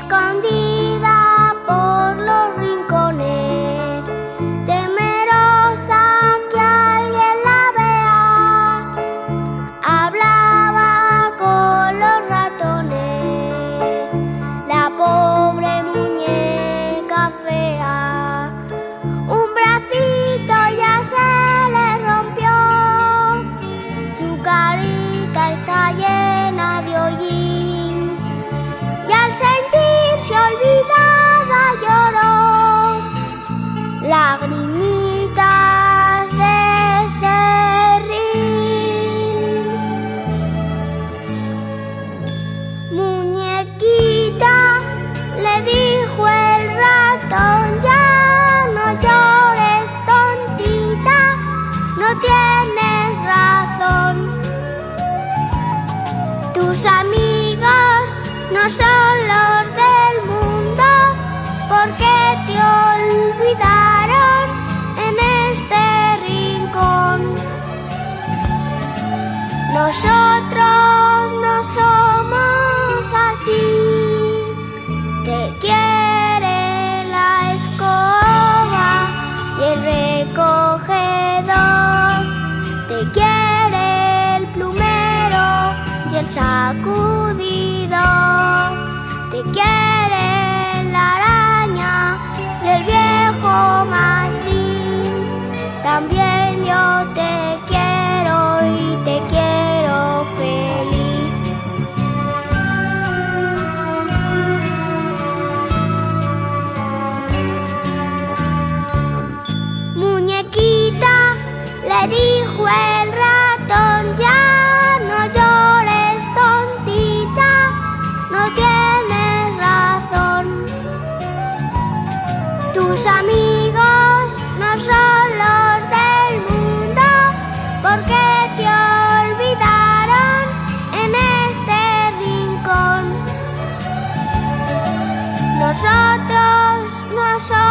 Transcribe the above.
escondí parmi nous. Nosotros no somos así. Te quiere la escoba y el recogedor. Te quiere el plumero y el sacudidor. Te quiere la araña y el viejo mastín. También yo te quiero Tus amigos no son los del mundo, porque te olvidaron en este rincón. Nosotros no somos.